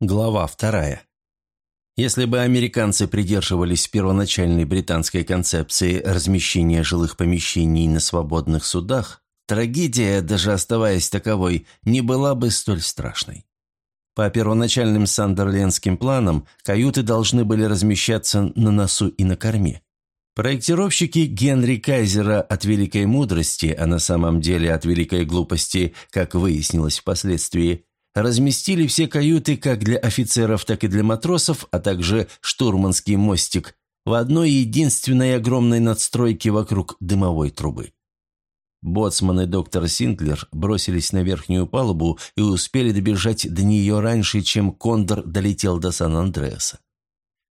Глава вторая. Если бы американцы придерживались первоначальной британской концепции размещения жилых помещений на свободных судах, трагедия, даже оставаясь таковой, не была бы столь страшной. По первоначальным сандерлендским планам каюты должны были размещаться на носу и на корме. Проектировщики Генри Кайзера от великой мудрости, а на самом деле от великой глупости, как выяснилось впоследствии, разместили все каюты как для офицеров, так и для матросов, а также штурманский мостик в одной единственной огромной надстройке вокруг дымовой трубы. Боцман и доктор Синклер бросились на верхнюю палубу и успели добежать до нее раньше, чем Кондор долетел до Сан-Андреаса.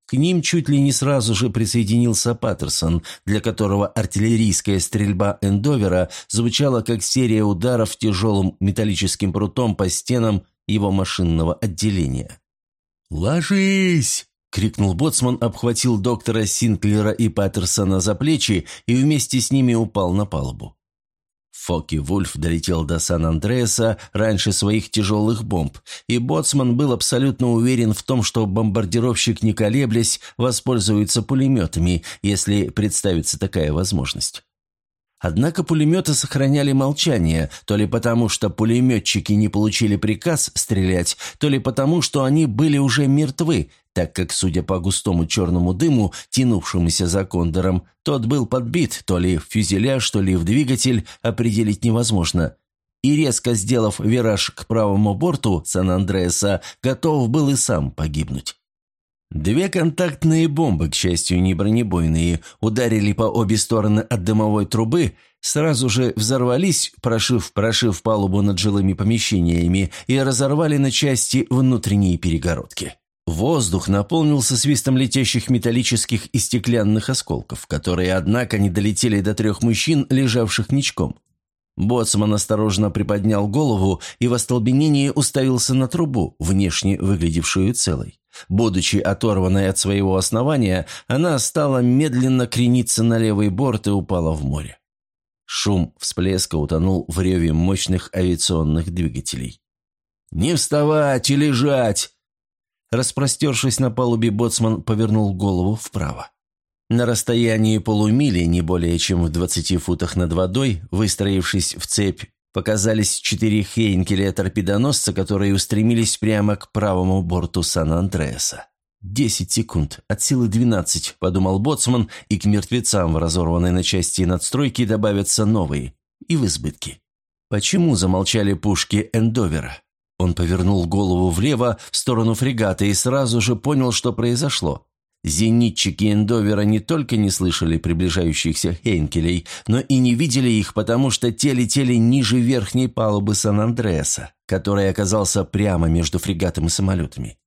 К ним чуть ли не сразу же присоединился Паттерсон, для которого артиллерийская стрельба Эндовера звучала как серия ударов тяжелым металлическим прутом по стенам его машинного отделения. «Ложись!» — крикнул боцман, обхватил доктора Синклера и Паттерсона за плечи и вместе с ними упал на палубу. Фоки Вульф долетел до Сан-Андреаса раньше своих тяжелых бомб, и боцман был абсолютно уверен в том, что бомбардировщик, не колеблясь, воспользуется пулеметами, если представится такая возможность. Однако пулеметы сохраняли молчание, то ли потому, что пулеметчики не получили приказ стрелять, то ли потому, что они были уже мертвы, так как, судя по густому черному дыму, тянувшемуся за кондором, тот был подбит то ли в фюзеляж, то ли в двигатель, определить невозможно. И резко сделав вираж к правому борту Сан-Андреаса, готов был и сам погибнуть. Две контактные бомбы, к счастью, не бронебойные, ударили по обе стороны от дымовой трубы, сразу же взорвались, прошив, прошив палубу над жилыми помещениями и разорвали на части внутренние перегородки. Воздух наполнился свистом летящих металлических и стеклянных осколков, которые, однако, не долетели до трех мужчин, лежавших ничком. Боцман осторожно приподнял голову и в остолбенении уставился на трубу, внешне выглядевшую целой. Будучи оторванной от своего основания, она стала медленно крениться на левый борт и упала в море. Шум всплеска утонул в реве мощных авиационных двигателей. «Не вставать и лежать!» Распростершись на палубе, боцман повернул голову вправо. На расстоянии полумили, не более чем в двадцати футах над водой, выстроившись в цепь, показались четыре Хейнкеля-торпедоносца, которые устремились прямо к правому борту Сан-Андреаса. «Десять секунд, от силы двенадцать», — подумал Боцман, и к мертвецам в разорванной на части надстройки добавятся новые, и в избытке. Почему замолчали пушки Эндовера? Он повернул голову влево, в сторону фрегата, и сразу же понял, что произошло. Зенитчики Эндовера не только не слышали приближающихся Хейнкелей, но и не видели их, потому что те летели ниже верхней палубы Сан-Андреаса, который оказался прямо между фрегатом и самолетами.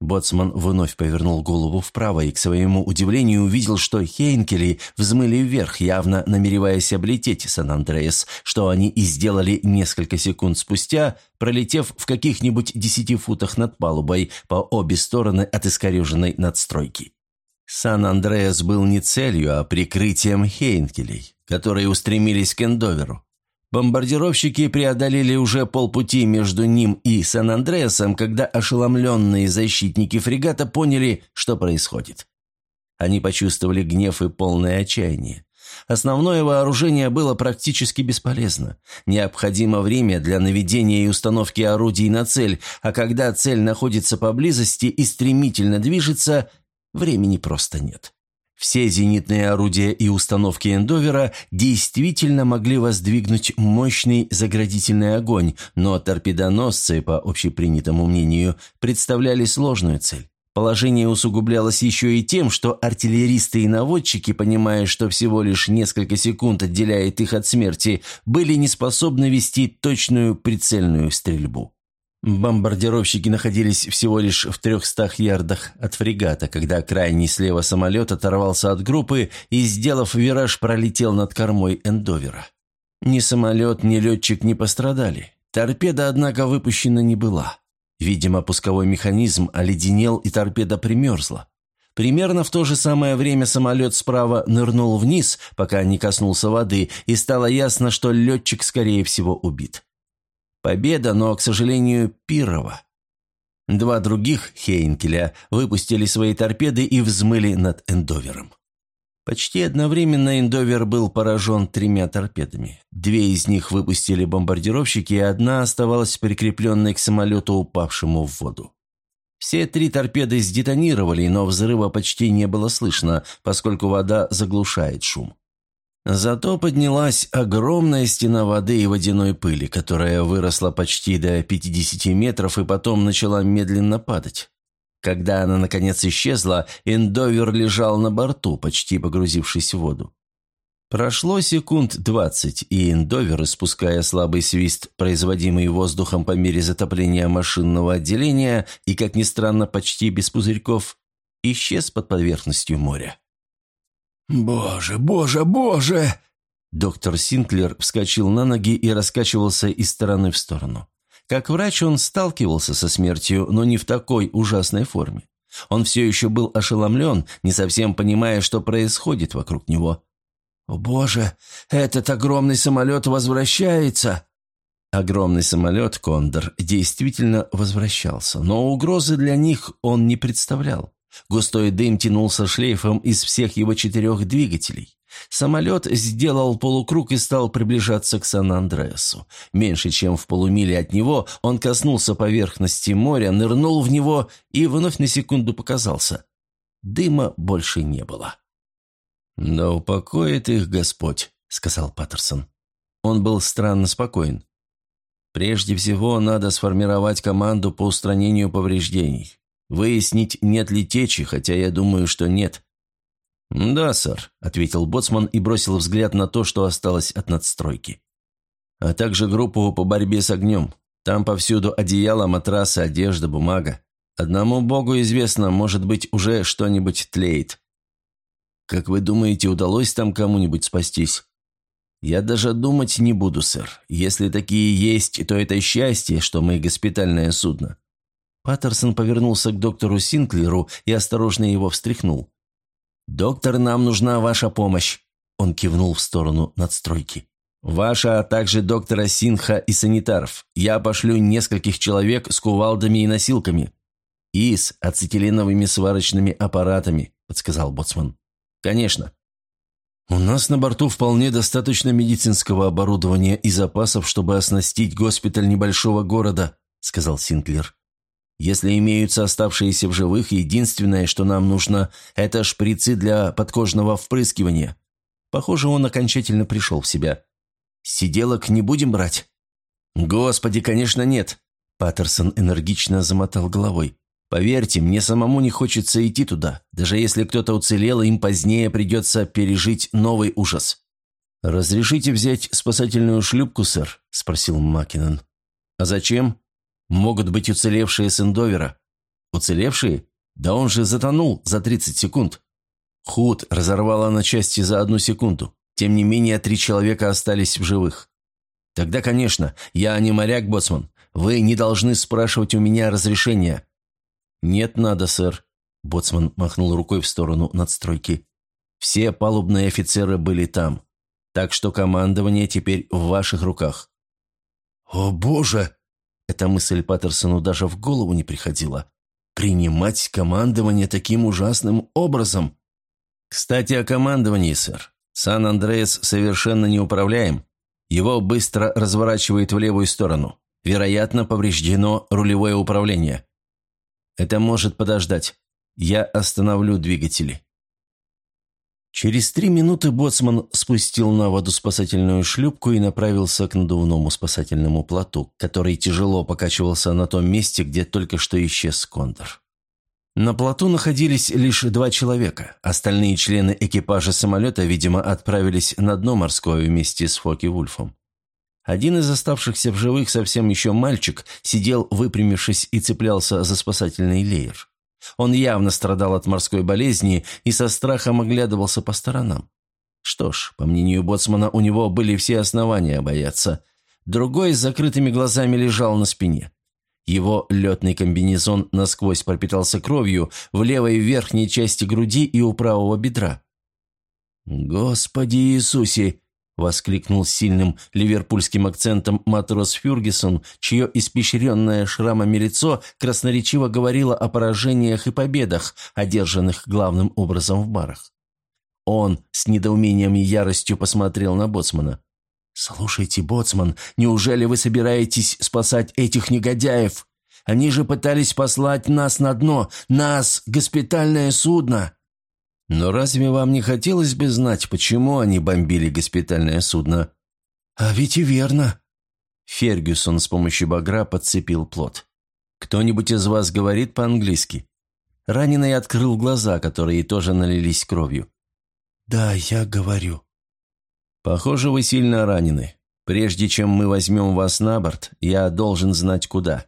Боцман вновь повернул голову вправо и, к своему удивлению, увидел, что Хейнкели взмыли вверх, явно намереваясь облететь Сан-Андреас, что они и сделали несколько секунд спустя, пролетев в каких-нибудь десяти футах над палубой по обе стороны от искореженной надстройки. Сан-Андреас был не целью, а прикрытием Хейнкелей, которые устремились к Эндоверу. Бомбардировщики преодолели уже полпути между ним и Сан-Андреасом, когда ошеломленные защитники фрегата поняли, что происходит. Они почувствовали гнев и полное отчаяние. Основное вооружение было практически бесполезно. Необходимо время для наведения и установки орудий на цель, а когда цель находится поблизости и стремительно движется, Времени просто нет. Все зенитные орудия и установки Эндовера действительно могли воздвигнуть мощный заградительный огонь, но торпедоносцы, по общепринятому мнению, представляли сложную цель. Положение усугублялось еще и тем, что артиллеристы и наводчики, понимая, что всего лишь несколько секунд отделяет их от смерти, были не способны вести точную прицельную стрельбу. Бомбардировщики находились всего лишь в трехстах ярдах от фрегата, когда крайний слева самолет оторвался от группы и, сделав вираж, пролетел над кормой Эндовера. Ни самолет, ни летчик не пострадали. Торпеда, однако, выпущена не была. Видимо, пусковой механизм оледенел, и торпеда примерзла. Примерно в то же самое время самолет справа нырнул вниз, пока не коснулся воды, и стало ясно, что летчик, скорее всего, убит. Победа, но, к сожалению, Пирова. Два других Хейнкеля выпустили свои торпеды и взмыли над Эндовером. Почти одновременно Эндовер был поражен тремя торпедами. Две из них выпустили бомбардировщики, и одна оставалась прикрепленной к самолету, упавшему в воду. Все три торпеды сдетонировали, но взрыва почти не было слышно, поскольку вода заглушает шум. Зато поднялась огромная стена воды и водяной пыли, которая выросла почти до 50 метров и потом начала медленно падать. Когда она, наконец, исчезла, Эндовер лежал на борту, почти погрузившись в воду. Прошло секунд двадцать, и Эндовер, испуская слабый свист, производимый воздухом по мере затопления машинного отделения и, как ни странно, почти без пузырьков, исчез под поверхностью моря. «Боже, боже, боже!» Доктор Синклер вскочил на ноги и раскачивался из стороны в сторону. Как врач он сталкивался со смертью, но не в такой ужасной форме. Он все еще был ошеломлен, не совсем понимая, что происходит вокруг него. «О боже, этот огромный самолет возвращается!» Огромный самолет «Кондор» действительно возвращался, но угрозы для них он не представлял. Густой дым тянулся шлейфом из всех его четырех двигателей. Самолет сделал полукруг и стал приближаться к Сан-Андреасу. Меньше чем в полумиле от него он коснулся поверхности моря, нырнул в него и вновь на секунду показался. Дыма больше не было. «Да упокоит их Господь», — сказал Паттерсон. Он был странно спокоен. «Прежде всего надо сформировать команду по устранению повреждений. Выяснить, нет ли течи, хотя я думаю, что нет». «Да, сэр», — ответил Боцман и бросил взгляд на то, что осталось от надстройки. «А также группу по борьбе с огнем. Там повсюду одеяло, матрасы, одежда, бумага. Одному богу известно, может быть, уже что-нибудь тлеет. Как вы думаете, удалось там кому-нибудь спастись?» «Я даже думать не буду, сэр. Если такие есть, то это счастье, что мы госпитальное судно. Паттерсон повернулся к доктору Синклеру и осторожно его встряхнул. «Доктор, нам нужна ваша помощь!» Он кивнул в сторону надстройки. «Ваша, а также доктора Синха и санитаров. Я пошлю нескольких человек с кувалдами и носилками. И с ацетиленовыми сварочными аппаратами», — подсказал Боцман. «Конечно». «У нас на борту вполне достаточно медицинского оборудования и запасов, чтобы оснастить госпиталь небольшого города», — сказал Синклер. Если имеются оставшиеся в живых, единственное, что нам нужно, это шприцы для подкожного впрыскивания. Похоже, он окончательно пришел в себя. Сиделок не будем брать? Господи, конечно, нет. Паттерсон энергично замотал головой. Поверьте, мне самому не хочется идти туда. Даже если кто-то уцелел, им позднее придется пережить новый ужас. «Разрешите взять спасательную шлюпку, сэр?» – спросил Маккинон. «А зачем?» Могут быть уцелевшие с Эндовера. Уцелевшие? Да он же затонул за 30 секунд. Худ разорвало на части за одну секунду. Тем не менее, три человека остались в живых. Тогда, конечно, я не моряк, боцман. Вы не должны спрашивать у меня разрешения. Нет, надо, сэр. Боцман махнул рукой в сторону надстройки. Все палубные офицеры были там. Так что командование теперь в ваших руках. «О, боже!» Эта мысль Паттерсону даже в голову не приходила. Принимать командование таким ужасным образом. Кстати, о командовании, сэр. Сан-Андреас совершенно неуправляем. Его быстро разворачивает в левую сторону. Вероятно, повреждено рулевое управление. Это может подождать. Я остановлю двигатели. Через три минуты боцман спустил на воду спасательную шлюпку и направился к надувному спасательному плоту, который тяжело покачивался на том месте, где только что исчез кондор. На плоту находились лишь два человека. Остальные члены экипажа самолета, видимо, отправились на дно морское вместе с Фоки Вульфом. Один из оставшихся в живых совсем еще мальчик сидел, выпрямившись, и цеплялся за спасательный леер. Он явно страдал от морской болезни и со страхом оглядывался по сторонам. Что ж, по мнению боцмана, у него были все основания бояться. Другой с закрытыми глазами лежал на спине. Его летный комбинезон насквозь пропитался кровью в левой верхней части груди и у правого бедра. «Господи Иисусе!» – воскликнул сильным ливерпульским акцентом матрос Фюргисон, чье испещренное шрамами лицо красноречиво говорило о поражениях и победах, одержанных главным образом в барах. Он с недоумением и яростью посмотрел на боцмана. «Слушайте, боцман, неужели вы собираетесь спасать этих негодяев? Они же пытались послать нас на дно, нас, госпитальное судно!» «Но разве вам не хотелось бы знать, почему они бомбили госпитальное судно?» «А ведь и верно». Фергюсон с помощью багра подцепил плод. «Кто-нибудь из вас говорит по-английски?» Раненый открыл глаза, которые тоже налились кровью. «Да, я говорю». «Похоже, вы сильно ранены. Прежде чем мы возьмем вас на борт, я должен знать, куда».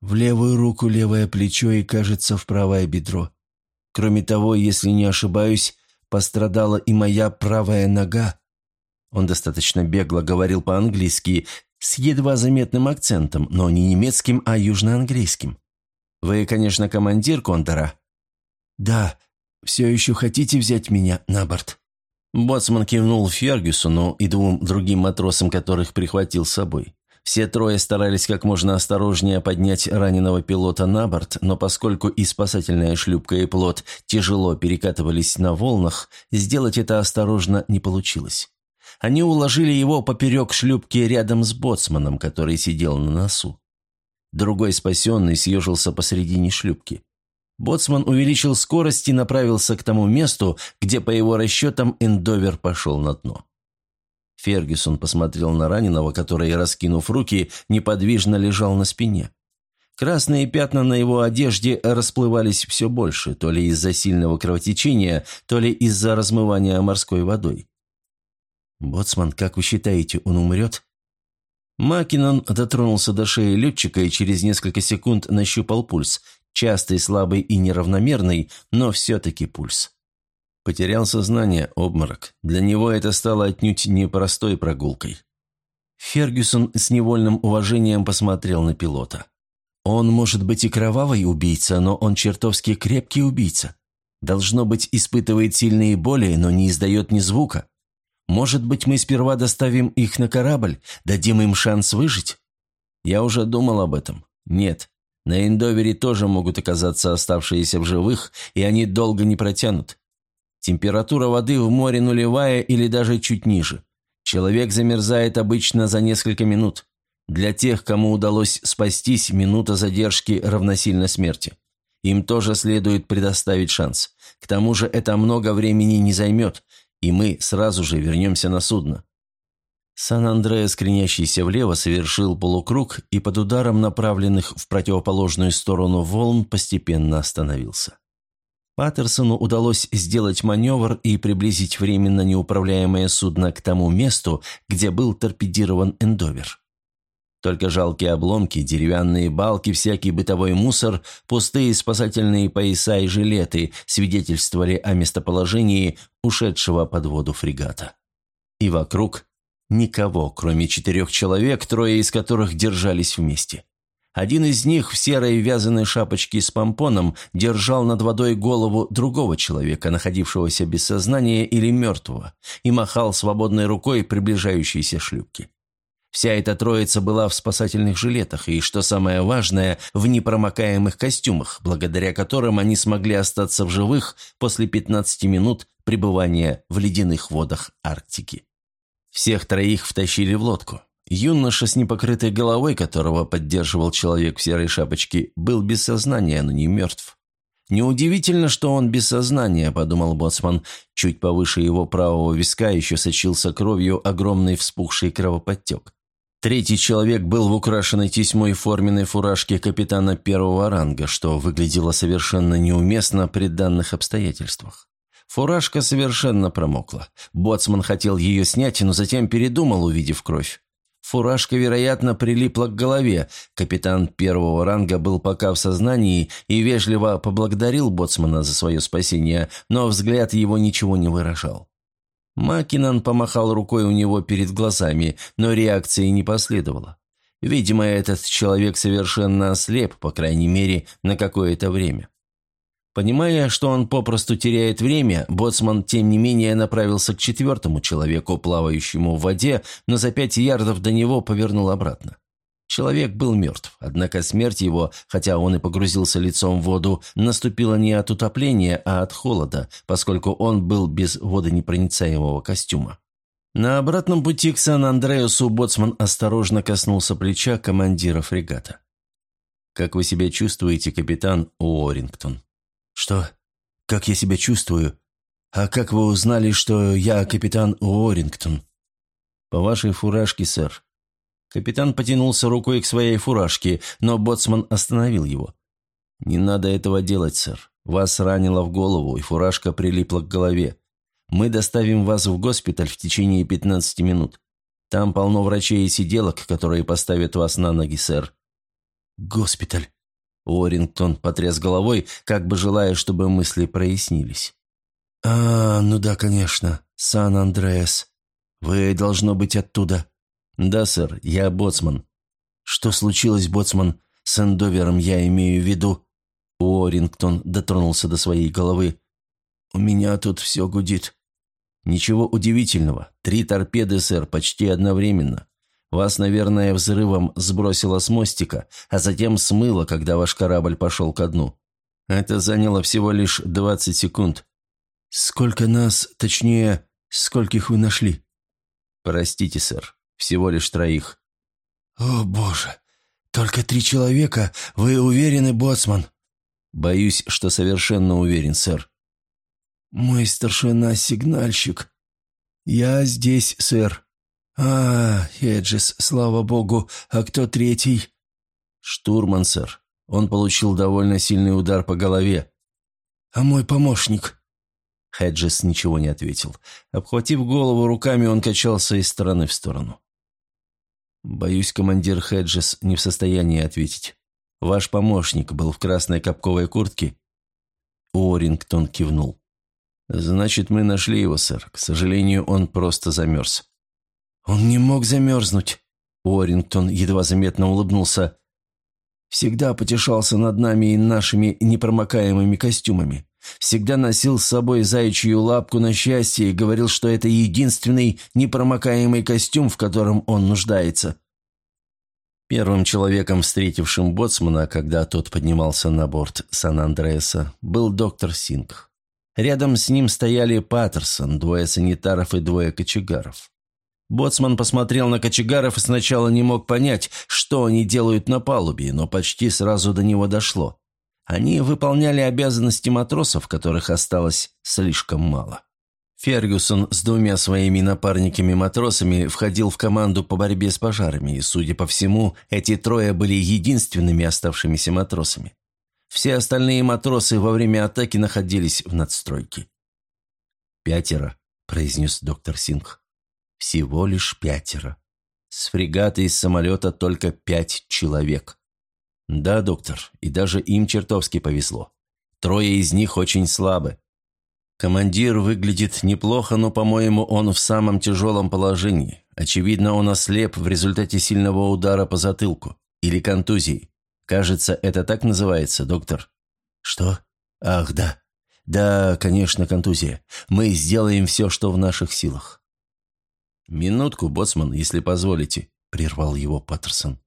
«В левую руку левое плечо и, кажется, в правое бедро. Кроме того, если не ошибаюсь, пострадала и моя правая нога». Он достаточно бегло говорил по-английски, с едва заметным акцентом, но не немецким, а южноанглийским. «Вы, конечно, командир Кондора?» «Да. Все еще хотите взять меня на борт?» Боцман кивнул Фергюсону и двум другим матросам, которых прихватил с собой. Все трое старались как можно осторожнее поднять раненого пилота на борт, но поскольку и спасательная шлюпка, и плот тяжело перекатывались на волнах, сделать это осторожно не получилось. Они уложили его поперек шлюпки рядом с боцманом, который сидел на носу. Другой спасенный съежился посредине шлюпки. Боцман увеличил скорость и направился к тому месту, где, по его расчетам, Эндовер пошел на дно. Фергюсон посмотрел на раненого, который, раскинув руки, неподвижно лежал на спине. Красные пятна на его одежде расплывались все больше, то ли из-за сильного кровотечения, то ли из-за размывания морской водой. «Боцман, как вы считаете, он умрет?» Макинон дотронулся до шеи летчика и через несколько секунд нащупал пульс, частый, слабый и неравномерный, но все-таки пульс. Потерял сознание, обморок. Для него это стало отнюдь непростой прогулкой. Фергюсон с невольным уважением посмотрел на пилота. Он может быть и кровавый убийца, но он чертовски крепкий убийца. Должно быть, испытывает сильные боли, но не издает ни звука. Может быть, мы сперва доставим их на корабль, дадим им шанс выжить? Я уже думал об этом. Нет. На Эндовере тоже могут оказаться оставшиеся в живых, и они долго не протянут. Температура воды в море нулевая или даже чуть ниже. Человек замерзает обычно за несколько минут. Для тех, кому удалось спастись, минута задержки равносильно смерти. Им тоже следует предоставить шанс. К тому же это много времени не займет, и мы сразу же вернемся на судно. Сан-Андреас, кренящийся влево, совершил полукруг и под ударом направленных в противоположную сторону волн постепенно остановился. Паттерсону удалось сделать маневр и приблизить временно неуправляемое судно к тому месту, где был торпедирован Эндовер. Только жалкие обломки, деревянные балки, всякий бытовой мусор, пустые спасательные пояса и жилеты свидетельствовали о местоположении ушедшего под воду фрегата. И вокруг никого, кроме четырех человек, трое из которых держались вместе. Один из них в серой вязаной шапочке с помпоном держал над водой голову другого человека, находившегося без сознания или мертвого, и махал свободной рукой приближающейся шлюпки. Вся эта троица была в спасательных жилетах и, что самое важное, в непромокаемых костюмах, благодаря которым они смогли остаться в живых после 15 минут пребывания в ледяных водах Арктики. Всех троих втащили в лодку. Юноша с непокрытой головой, которого поддерживал человек в серой шапочке, был без сознания, но не мертв. «Неудивительно, что он без сознания», – подумал Боцман. Чуть повыше его правого виска еще сочился кровью огромный вспухший кровоподтек. Третий человек был в украшенной тесьмой форменной фуражке капитана первого ранга, что выглядело совершенно неуместно при данных обстоятельствах. Фуражка совершенно промокла. Боцман хотел ее снять, но затем передумал, увидев кровь. Фуражка, вероятно, прилипла к голове. Капитан первого ранга был пока в сознании и вежливо поблагодарил Боцмана за свое спасение, но взгляд его ничего не выражал. Макинан помахал рукой у него перед глазами, но реакции не последовало. Видимо, этот человек совершенно ослеп, по крайней мере, на какое-то время. Понимая, что он попросту теряет время, боцман, тем не менее, направился к четвертому человеку, плавающему в воде, но за пять ярдов до него повернул обратно. Человек был мертв, однако смерть его, хотя он и погрузился лицом в воду, наступила не от утопления, а от холода, поскольку он был без водонепроницаемого костюма. На обратном пути к Сан-Андреасу боцман осторожно коснулся плеча командира фрегата. «Как вы себя чувствуете, капитан Уоррингтон?» «Что? Как я себя чувствую? А как вы узнали, что я капитан Уоррингтон?» «По вашей фуражке, сэр». Капитан потянулся рукой к своей фуражке, но боцман остановил его. «Не надо этого делать, сэр. Вас ранило в голову, и фуражка прилипла к голове. Мы доставим вас в госпиталь в течение 15 минут. Там полно врачей и сиделок, которые поставят вас на ноги, сэр». «Госпиталь?» Уоррингтон потряс головой, как бы желая, чтобы мысли прояснились. «А, ну да, конечно. Сан-Андреас. Вы, должно быть, оттуда». «Да, сэр, я боцман». «Что случилось, боцман? С Эндовером я имею в виду». Уоррингтон дотронулся до своей головы. «У меня тут все гудит». «Ничего удивительного. Три торпеды, сэр, почти одновременно. Вас, наверное, взрывом сбросило с мостика, а затем смыло, когда ваш корабль пошел ко дну. Это заняло всего лишь 20 секунд. Сколько нас, точнее, скольких вы нашли? Простите, сэр, всего лишь троих. О, боже, только три человека? Вы уверены, боцман? Боюсь, что совершенно уверен, сэр. Мой старшина-сигнальщик. Я здесь, сэр. «А, Эджис, слава богу. А кто третий?» «Штурман, сэр. Он получил довольно сильный удар по голове». «А мой помощник?» Хеджес ничего не ответил. Обхватив голову руками, он качался из стороны в сторону. «Боюсь, командир Хеджес не в состоянии ответить. Ваш помощник был в красной капковой куртке?» Уоррингтон кивнул. «Значит, мы нашли его, сэр. К сожалению, он просто замерз». «Он не мог замерзнуть!» Уоррингтон едва заметно улыбнулся. «Всегда потешался над нами и нашими непромокаемыми костюмами. Всегда носил с собой заячью лапку на счастье и говорил, что это единственный непромокаемый костюм, в котором он нуждается». Первым человеком, встретившим боцмана, когда тот поднимался на борт Сан-Андреаса, был доктор Синг. Рядом с ним стояли Паттерсон, двое санитаров и двое кочегаров. Боцман посмотрел на кочегаров и сначала не мог понять, что они делают на палубе, но почти сразу до него дошло. Они выполняли обязанности матросов, которых осталось слишком мало. Фергюсон с двумя своими напарниками-матросами входил в команду по борьбе с пожарами, и, судя по всему, эти трое были единственными оставшимися матросами. Все остальные матросы во время атаки находились в надстройке. «Пятеро», – произнес доктор Сингх. Всего лишь пятеро. С фрегата из самолета только пять человек. Да, доктор, и даже им чертовски повезло. Трое из них очень слабы. Командир выглядит неплохо, но, по-моему, он в самом тяжелом положении. Очевидно, он ослеп в результате сильного удара по затылку. Или контузии. Кажется, это так называется, доктор. Что? Ах, да. Да, конечно, контузия. Мы сделаем все, что в наших силах. «Минутку, боцман, если позволите», — прервал его Паттерсон.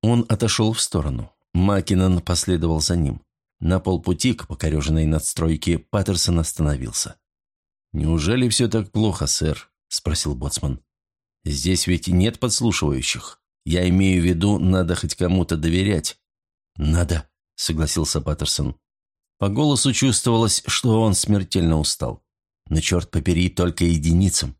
Он отошел в сторону. Маккинон последовал за ним. На полпути к покореженной надстройке Паттерсон остановился. «Неужели все так плохо, сэр?» – спросил боцман. «Здесь ведь нет подслушивающих. Я имею в виду, надо хоть кому-то доверять». «Надо», – согласился Паттерсон. По голосу чувствовалось, что он смертельно устал. Но черт побери, только единицам.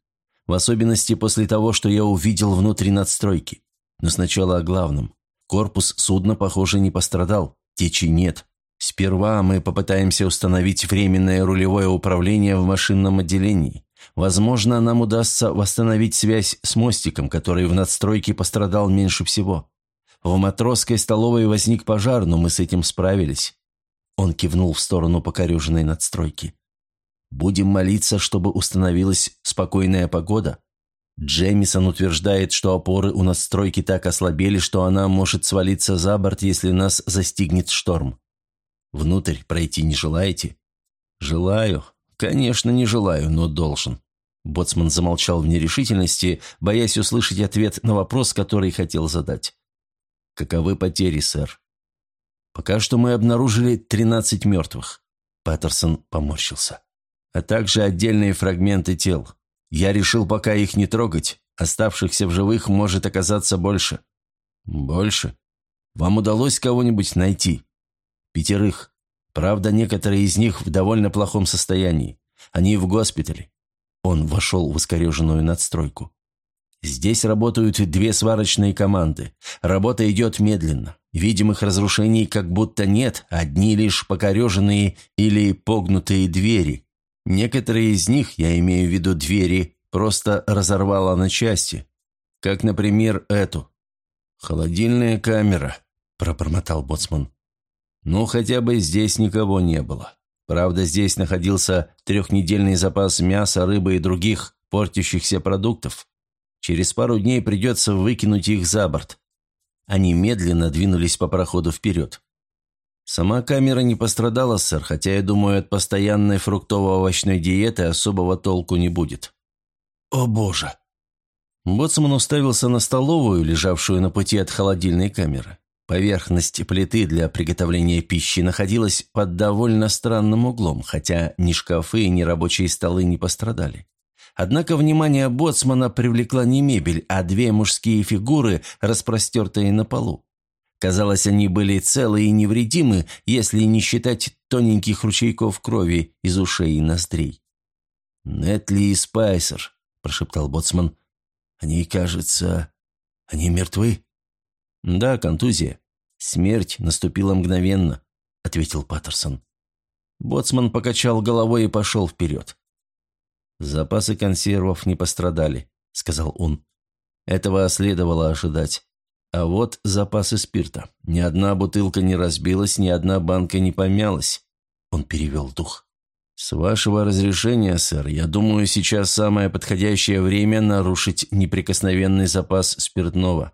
В особенности после того, что я увидел внутри надстройки. Но сначала о главном. Корпус судна, похоже, не пострадал. Течи нет. Сперва мы попытаемся установить временное рулевое управление в машинном отделении. Возможно, нам удастся восстановить связь с мостиком, который в надстройке пострадал меньше всего. В матросской столовой возник пожар, но мы с этим справились. Он кивнул в сторону покореженной надстройки. Будем молиться, чтобы установилась спокойная погода. Джемисон утверждает, что опоры у надстройки так ослабели, что она может свалиться за борт, если нас застигнет шторм. Внутрь пройти не желаете?» «Желаю. Конечно, не желаю, но должен». Боцман замолчал в нерешительности, боясь услышать ответ на вопрос, который хотел задать. «Каковы потери, сэр?» «Пока что мы обнаружили 13 мертвых». Паттерсон поморщился. «А также отдельные фрагменты тел. Я решил пока их не трогать. Оставшихся в живых может оказаться больше». «Больше? Вам удалось кого-нибудь найти?» «Пятерых. Правда, некоторые из них в довольно плохом состоянии. Они в госпитале. Он вошел в искореженную надстройку. Здесь работают две сварочные команды. Работа идет медленно. Видимых разрушений как будто нет, одни лишь покореженные или погнутые двери. Некоторые из них, я имею в виду двери, просто разорвало на части. Как, например, эту. «Холодильная камера», – пробормотал Боцман. «Ну, хотя бы здесь никого не было. Правда, здесь находился трехнедельный запас мяса, рыбы и других портящихся продуктов. Через пару дней придется выкинуть их за борт. Они медленно двинулись по проходу вперед. Сама камера не пострадала, сэр, хотя, я думаю, от постоянной фруктово-овощной диеты особого толку не будет. «О боже!» Боцман уставился на столовую, лежавшую на пути от холодильной камеры. Поверхность плиты для приготовления пищи находилась под довольно странным углом, хотя ни шкафы, ни рабочие столы не пострадали. Однако внимание боцмана привлекла не мебель, а две мужские фигуры, распростертые на полу. Казалось, они были целы и невредимы, если не считать тоненьких ручейков крови из ушей и ноздрей. «Нетли и Спайсер», – прошептал боцман. «Они, кажется, они мертвы?» «Да, контузия. «Смерть наступила мгновенно», — ответил Паттерсон. Боцман покачал головой и пошел вперед. «Запасы консервов не пострадали», — сказал он. «Этого следовало ожидать. А вот запасы спирта. Ни одна бутылка не разбилась, ни одна банка не помялась». Он перевел дух. «С вашего разрешения, сэр, я думаю, сейчас самое подходящее время нарушить неприкосновенный запас спиртного.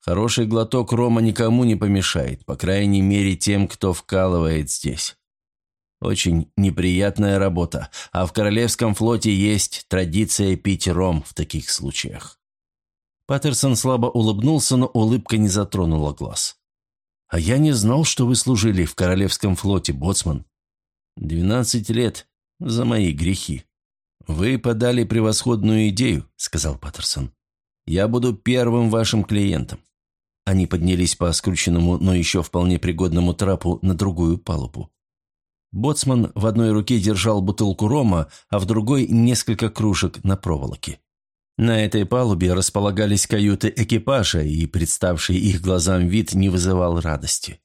Хороший глоток рома никому не помешает, по крайней мере тем, кто вкалывает здесь. Очень неприятная работа, а в Королевском флоте есть традиция пить ром в таких случаях. Паттерсон слабо улыбнулся, но улыбка не затронула глаз. «А я не знал, что вы служили в Королевском флоте, боцман. Двенадцать лет за мои грехи. Вы подали превосходную идею», — сказал Паттерсон. «Я буду первым вашим клиентом. Они поднялись по скрученному, но еще вполне пригодному трапу на другую палубу. Боцман в одной руке держал бутылку рома, а в другой – несколько кружек на проволоке. На этой палубе располагались каюты экипажа, и представший их глазам вид не вызывал радости.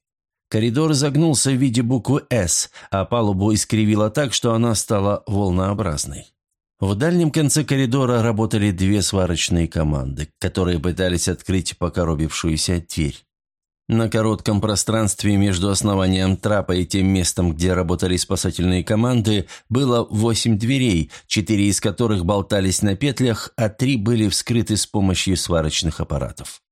Коридор загнулся в виде буквы «С», а палубу искривило так, что она стала волнообразной. В дальнем конце коридора работали две сварочные команды, которые пытались открыть покоробившуюся дверь. На коротком пространстве между основанием трапа и тем местом, где работали спасательные команды, было восемь дверей, четыре из которых болтались на петлях, а три были вскрыты с помощью сварочных аппаратов.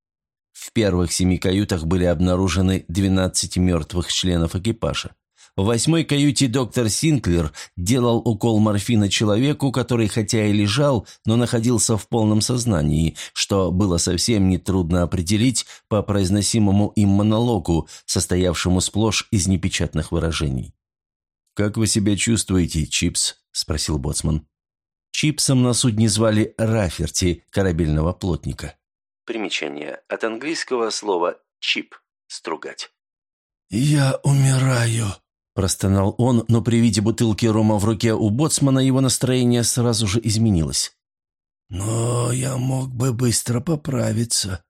В первых семи каютах были обнаружены 12 мертвых членов экипажа. В восьмой каюте доктор Синклер делал укол морфина человеку, который хотя и лежал, но находился в полном сознании, что было совсем нетрудно определить по произносимому им монологу, состоявшему сплошь из непечатных выражений. «Как вы себя чувствуете, Чипс?» – спросил Боцман. Чипсом на судне звали Раферти, корабельного плотника. Примечание. От английского слова «чип» – «стругать». «Я умираю», Простонал он, но при виде бутылки рома в руке у боцмана его настроение сразу же изменилось. «Но я мог бы быстро поправиться».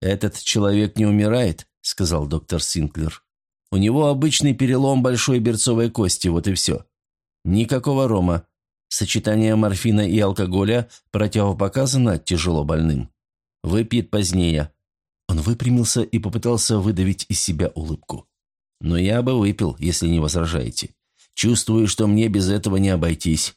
«Этот человек не умирает», — сказал доктор Синклер. «У него обычный перелом большой берцовой кости, вот и все. Никакого рома. Сочетание морфина и алкоголя противопоказано тяжело больным. Выпьет позднее». Он выпрямился и попытался выдавить из себя улыбку. Но я бы выпил, если не возражаете. Чувствую, что мне без этого не обойтись».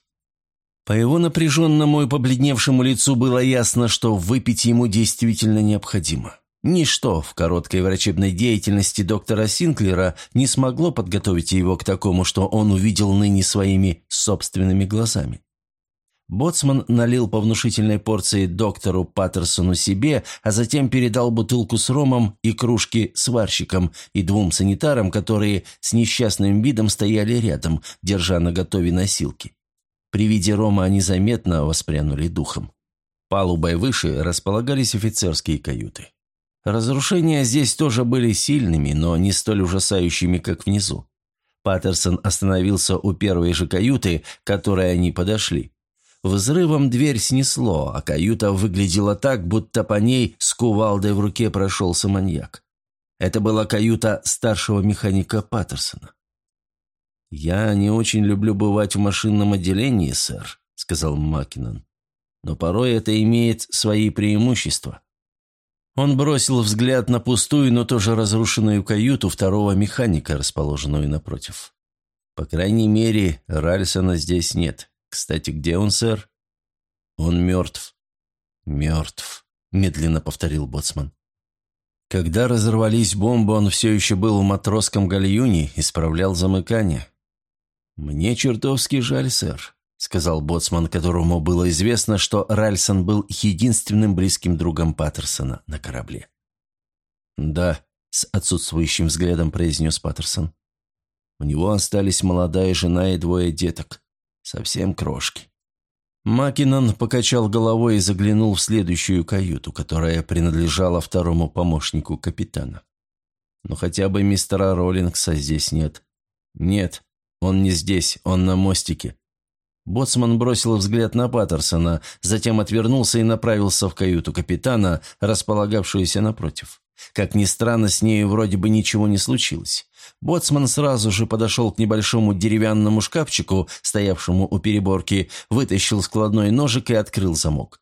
По его напряженному и побледневшему лицу было ясно, что выпить ему действительно необходимо. Ничто в короткой врачебной деятельности доктора Синклера не смогло подготовить его к такому, что он увидел ныне своими собственными глазами. Боцман налил по внушительной порции доктору Паттерсону себе, а затем передал бутылку с ромом и кружки сварщикам и двум санитарам, которые с несчастным видом стояли рядом, держа на готове носилки. При виде рома они заметно воспрянули духом. Палубой выше располагались офицерские каюты. Разрушения здесь тоже были сильными, но не столь ужасающими, как внизу. Паттерсон остановился у первой же каюты, к которой они подошли. Взрывом дверь снесло, а каюта выглядела так, будто по ней с кувалдой в руке прошелся маньяк. Это была каюта старшего механика Паттерсона. «Я не очень люблю бывать в машинном отделении, сэр», — сказал Маккинон. «Но порой это имеет свои преимущества». Он бросил взгляд на пустую, но тоже разрушенную каюту второго механика, расположенную напротив. «По крайней мере, Ральсона здесь нет. «Кстати, где он, сэр?» «Он мертв». «Мертв», — медленно повторил Боцман. Когда разорвались бомбы, он все еще был в матросском гальюне, исправлял замыкание. «Мне чертовски жаль, сэр», — сказал Боцман, которому было известно, что Ральсон был единственным близким другом Паттерсона на корабле. «Да», — с отсутствующим взглядом произнес Паттерсон. «У него остались молодая жена и двое деток. Совсем крошки. Макинон покачал головой и заглянул в следующую каюту, которая принадлежала второму помощнику капитана. Но хотя бы мистера Роллингса здесь нет. Нет, он не здесь, он на мостике. Боцман бросил взгляд на Паттерсона, затем отвернулся и направился в каюту капитана, располагавшуюся напротив. Как ни странно, с нею вроде бы ничего не случилось. Боцман сразу же подошел к небольшому деревянному шкафчику, стоявшему у переборки, вытащил складной ножик и открыл замок.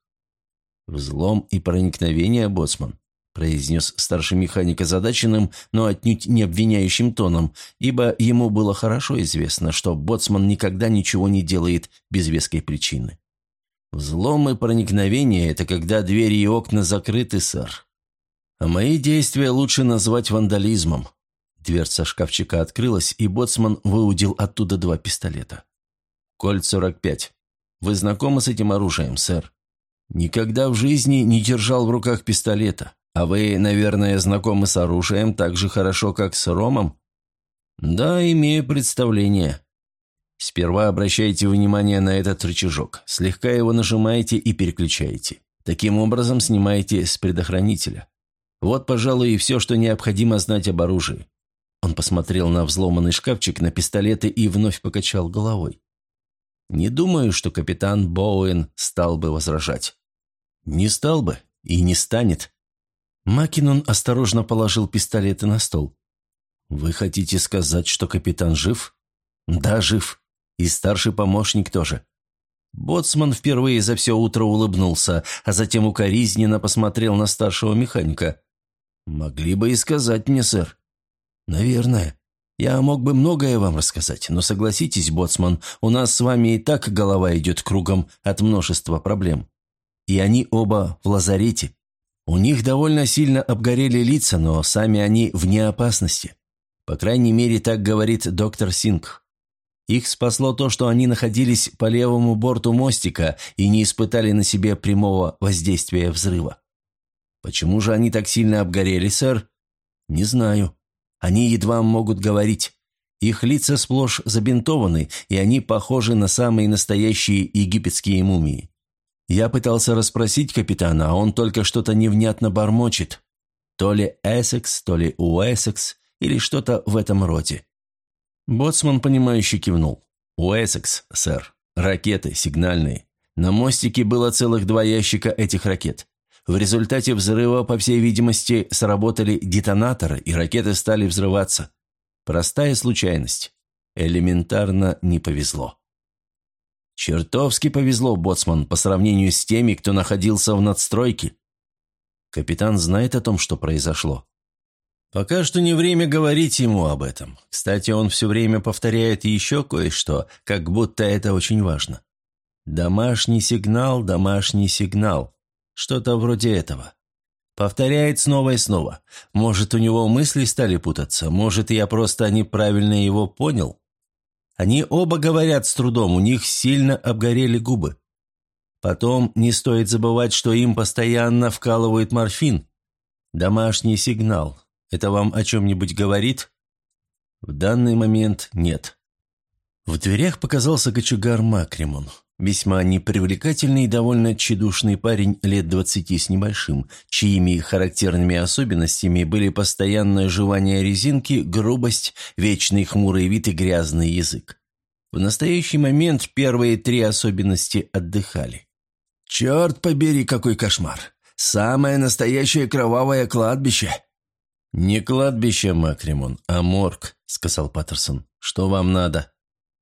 «Взлом и проникновение, Боцман», – произнес старший механик озадаченным, но отнюдь не обвиняющим тоном, ибо ему было хорошо известно, что Боцман никогда ничего не делает без веской причины. «Взлом и проникновение – это когда двери и окна закрыты, сэр. А мои действия лучше назвать вандализмом. Дверца шкафчика открылась, и боцман выудил оттуда два пистолета. «Кольт 45. Вы знакомы с этим оружием, сэр?» «Никогда в жизни не держал в руках пистолета. А вы, наверное, знакомы с оружием так же хорошо, как с ромом?» «Да, имею представление. Сперва обращайте внимание на этот рычажок. Слегка его нажимаете и переключаете. Таким образом снимаете с предохранителя. Вот, пожалуй, и все, что необходимо знать об оружии». Он посмотрел на взломанный шкафчик, на пистолеты и вновь покачал головой. «Не думаю, что капитан Боуэн стал бы возражать». «Не стал бы и не станет». Макинон осторожно положил пистолеты на стол. «Вы хотите сказать, что капитан жив?» «Да, жив. И старший помощник тоже». Боцман впервые за все утро улыбнулся, а затем укоризненно посмотрел на старшего механика. «Могли бы и сказать мне, сэр». «Наверное. Я мог бы многое вам рассказать, но согласитесь, Боцман, у нас с вами и так голова идет кругом от множества проблем. И они оба в лазарете. У них довольно сильно обгорели лица, но сами они вне опасности. По крайней мере, так говорит доктор Синг. Их спасло то, что они находились по левому борту мостика и не испытали на себе прямого воздействия взрыва. Почему же они так сильно обгорели, сэр? Не знаю. Они едва могут говорить. Их лица сплошь забинтованы, и они похожи на самые настоящие египетские мумии. Я пытался расспросить капитана, а он только что-то невнятно бормочет. То ли Эссекс, то ли Уэссекс, или что-то в этом роде. Боцман, понимающе кивнул. «Уэссекс, сэр. Ракеты, сигнальные. На мостике было целых два ящика этих ракет. В результате взрыва, по всей видимости, сработали детонаторы, и ракеты стали взрываться. Простая случайность. Элементарно не повезло. Чертовски повезло, боцман, по сравнению с теми, кто находился в надстройке. Капитан знает о том, что произошло. Пока что не время говорить ему об этом. Кстати, он все время повторяет еще кое-что, как будто это очень важно. Домашний сигнал, домашний сигнал. Что-то вроде этого. Повторяет снова и снова. Может, у него мысли стали путаться, может, я просто неправильно его понял. Они оба говорят с трудом, у них сильно обгорели губы. Потом не стоит забывать, что им постоянно вкалывают морфин. Домашний сигнал. Это вам о чем-нибудь говорит? В данный момент нет. В дверях показался кочегар Макримон. Весьма непривлекательный и довольно тщедушный парень лет двадцати с небольшим, чьими характерными особенностями были постоянное жевание резинки, грубость, вечный хмурый вид и грязный язык. В настоящий момент первые три особенности отдыхали. «Черт побери, какой кошмар! Самое настоящее кровавое кладбище!» «Не кладбище, Макримон, а морг», — сказал Паттерсон. «Что вам надо?»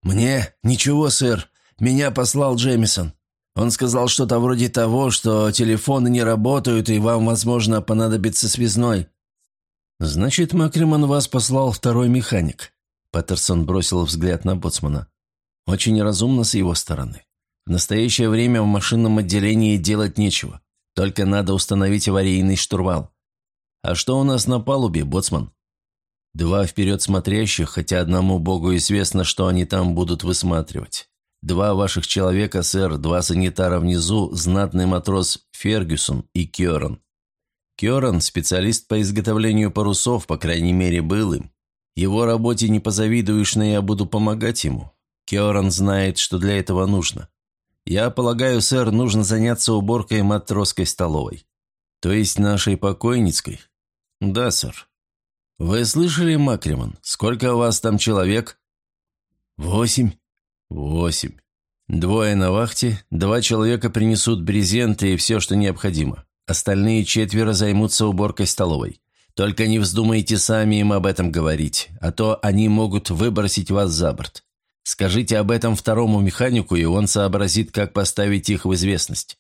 «Мне? Ничего, сэр. Меня послал Джемисон. Он сказал что-то вроде того, что телефоны не работают, и вам, возможно, понадобится связной». «Значит, Макриман вас послал второй механик». Паттерсон бросил взгляд на боцмана. «Очень разумно с его стороны. В настоящее время в машинном отделении делать нечего. Только надо установить аварийный штурвал. А что у нас на палубе, боцман?» «Два вперед смотрящих, хотя одному богу известно, что они там будут высматривать. Два ваших человека, сэр, два санитара внизу, знатный матрос Фергюсон и Кёран. Кёран – специалист по изготовлению парусов, по крайней мере, был им. Его работе не позавидуешь, но я буду помогать ему. Кёран знает, что для этого нужно. Я полагаю, сэр, нужно заняться уборкой матросской столовой. То есть нашей покойницкой? Да, сэр. Вы слышали, Макриман, сколько у вас там человек? Восемь. «Восемь. Двое на вахте, два человека принесут брезенты и все, что необходимо. Остальные четверо займутся уборкой столовой. Только не вздумайте сами им об этом говорить, а то они могут выбросить вас за борт. Скажите об этом второму механику, и он сообразит, как поставить их в известность.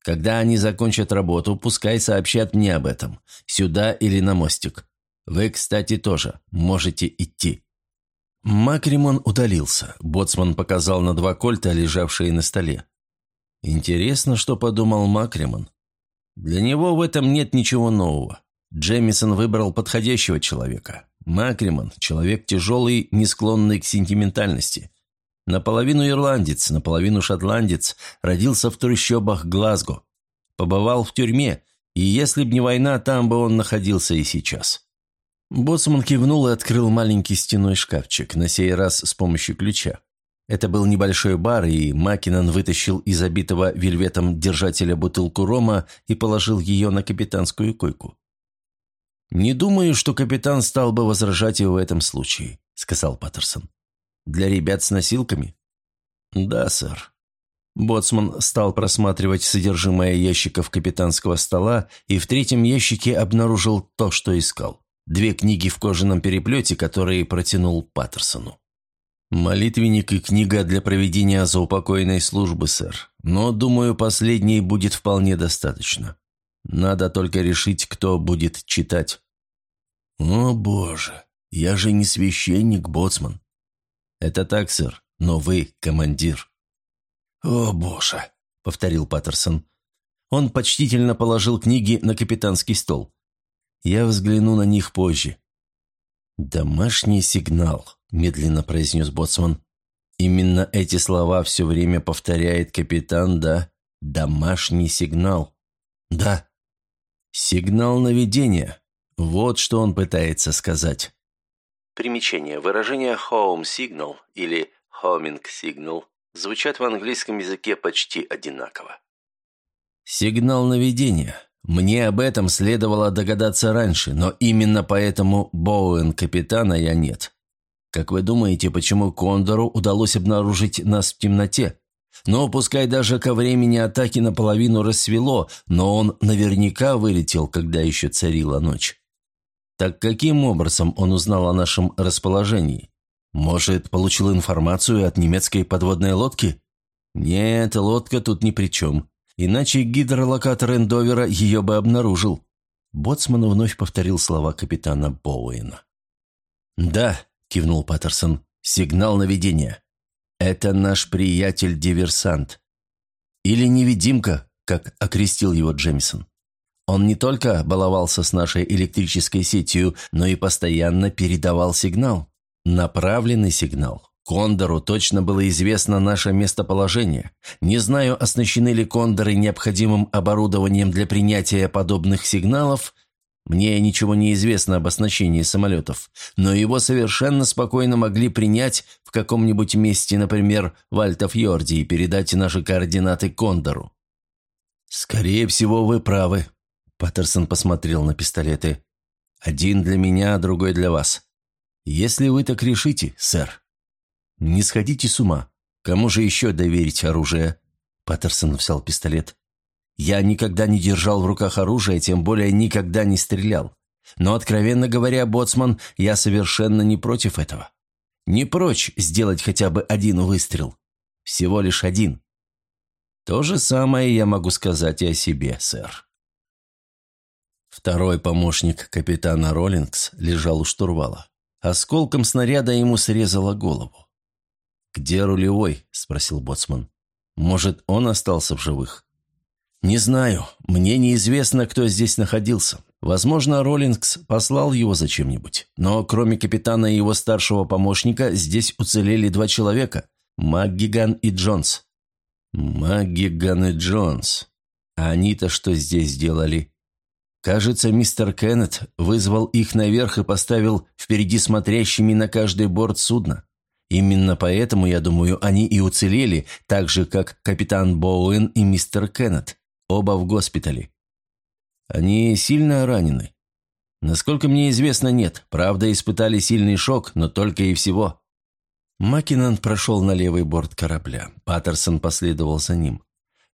Когда они закончат работу, пускай сообщат мне об этом, сюда или на мостик. Вы, кстати, тоже можете идти». Макримон удалился. Боцман показал на два кольта, лежавшие на столе. Интересно, что подумал Макримон. Для него в этом нет ничего нового. Джемисон выбрал подходящего человека. Макримон – человек тяжелый, не склонный к сентиментальности. Наполовину ирландец, наполовину шотландец, родился в трущобах Глазго. Побывал в тюрьме, и если б не война, там бы он находился и сейчас. Боцман кивнул и открыл маленький стеной шкафчик, на сей раз с помощью ключа. Это был небольшой бар, и Макинан вытащил из обитого вельветом держателя бутылку рома и положил ее на капитанскую койку. «Не думаю, что капитан стал бы возражать его в этом случае», — сказал Паттерсон. «Для ребят с носилками?» «Да, сэр». Боцман стал просматривать содержимое ящиков капитанского стола и в третьем ящике обнаружил то, что искал. Две книги в кожаном переплете, которые протянул Паттерсону. «Молитвенник и книга для проведения заупокойной службы, сэр. Но, думаю, последней будет вполне достаточно. Надо только решить, кто будет читать». «О, боже, я же не священник, боцман». «Это так, сэр, но вы командир». «О, боже», — повторил Паттерсон. Он почтительно положил книги на капитанский стол. Я взгляну на них позже». «Домашний сигнал», – медленно произнес Боцман. «Именно эти слова все время повторяет капитан, да? Домашний сигнал». «Да». «Сигнал наведения. Вот что он пытается сказать». Примечание. Выражение «home signal» или «homing signal» звучат в английском языке почти одинаково. «Сигнал наведения. Мне об этом следовало догадаться раньше, но именно поэтому Боуэн капитана я нет. Как вы думаете, почему Кондору удалось обнаружить нас в темноте? Но пускай даже ко времени атаки наполовину рассвело, но он наверняка вылетел, когда еще царила ночь. Так каким образом он узнал о нашем расположении? Может, получил информацию от немецкой подводной лодки? Нет, лодка тут ни при чем. Иначе гидролокатор Эндовера ее бы обнаружил. Боцман вновь повторил слова капитана Боуэна. «Да», — кивнул Паттерсон, — «сигнал наведения. Это наш приятель-диверсант. Или невидимка, как окрестил его Джемисон. Он не только баловался с нашей электрической сетью, но и постоянно передавал сигнал. Направленный сигнал. Кондору точно было известно наше местоположение. Не знаю, оснащены ли кондоры необходимым оборудованием для принятия подобных сигналов. Мне ничего не известно об оснащении самолетов, но его совершенно спокойно могли принять в каком-нибудь месте, например, в Альтафьорде, и передать наши координаты кондору. «Скорее всего, вы правы», Паттерсон посмотрел на пистолеты. «Один для меня, другой для вас. Если вы так решите, сэр. Не сходите с ума. Кому же еще доверить оружие?» Паттерсон взял пистолет. «Я никогда не держал в руках оружие, тем более никогда не стрелял. Но, откровенно говоря, боцман, я совершенно не против этого. Не прочь сделать хотя бы один выстрел. Всего лишь один. То же самое я могу сказать и о себе, сэр». Второй помощник капитана Роллингс лежал у штурвала. Осколком снаряда ему срезало голову. «Где рулевой?» – спросил боцман. «Может, он остался в живых?» «Не знаю. Мне неизвестно, кто здесь находился. Возможно, Роллингс послал его зачем-нибудь. Но кроме капитана и его старшего помощника, здесь уцелели два человека – МакГиган и Джонс». «МакГиган и Джонс. А они-то что здесь делали?» Кажется, мистер Кеннет вызвал их наверх и поставил впереди смотрящими на каждый борт судна. Именно поэтому, я думаю, они и уцелели, так же, как капитан Боуэн и мистер Кеннет, оба в госпитале. Они сильно ранены. Насколько мне известно, нет. Правда, испытали сильный шок, но только и всего. Маккинон прошел на левый борт корабля. Паттерсон последовал за ним.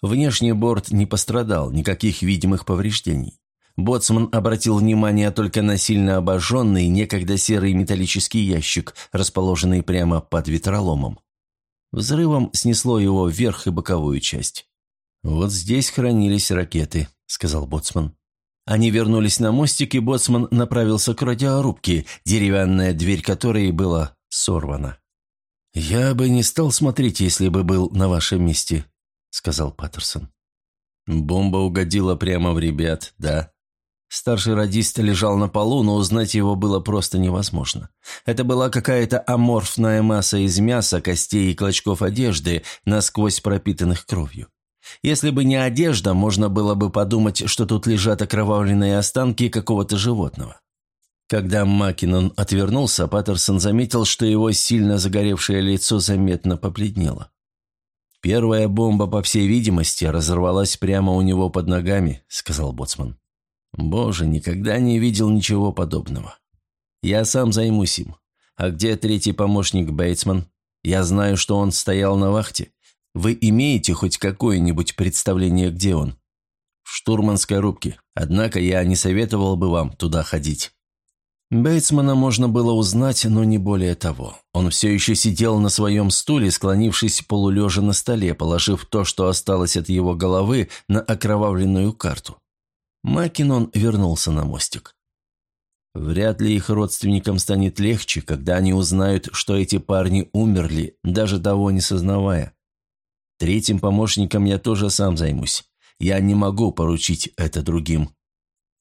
Внешний борт не пострадал, никаких видимых повреждений. Боцман обратил внимание только на сильно обожженный, некогда серый металлический ящик, расположенный прямо под ветроломом. Взрывом снесло его вверх и боковую часть. «Вот здесь хранились ракеты», — сказал Боцман. Они вернулись на мостик, и Боцман направился к радиорубке, деревянная дверь которой была сорвана. «Я бы не стал смотреть, если бы был на вашем месте», — сказал Паттерсон. «Бомба угодила прямо в ребят, да?» Старший радист лежал на полу, но узнать его было просто невозможно. Это была какая-то аморфная масса из мяса, костей и клочков одежды, насквозь пропитанных кровью. Если бы не одежда, можно было бы подумать, что тут лежат окровавленные останки какого-то животного. Когда Маккинон отвернулся, Паттерсон заметил, что его сильно загоревшее лицо заметно побледнело. «Первая бомба, по всей видимости, разорвалась прямо у него под ногами», — сказал Боцман. Боже, никогда не видел ничего подобного. Я сам займусь им. А где третий помощник Бейтсман? Я знаю, что он стоял на вахте. Вы имеете хоть какое-нибудь представление, где он? В штурманской рубке. Однако я не советовал бы вам туда ходить. Бейтсмана можно было узнать, но не более того. Он все еще сидел на своем стуле, склонившись полулежа на столе, положив то, что осталось от его головы, на окровавленную карту. Макинон вернулся на мостик. Вряд ли их родственникам станет легче, когда они узнают, что эти парни умерли, даже того не сознавая. Третьим помощником я тоже сам займусь. Я не могу поручить это другим.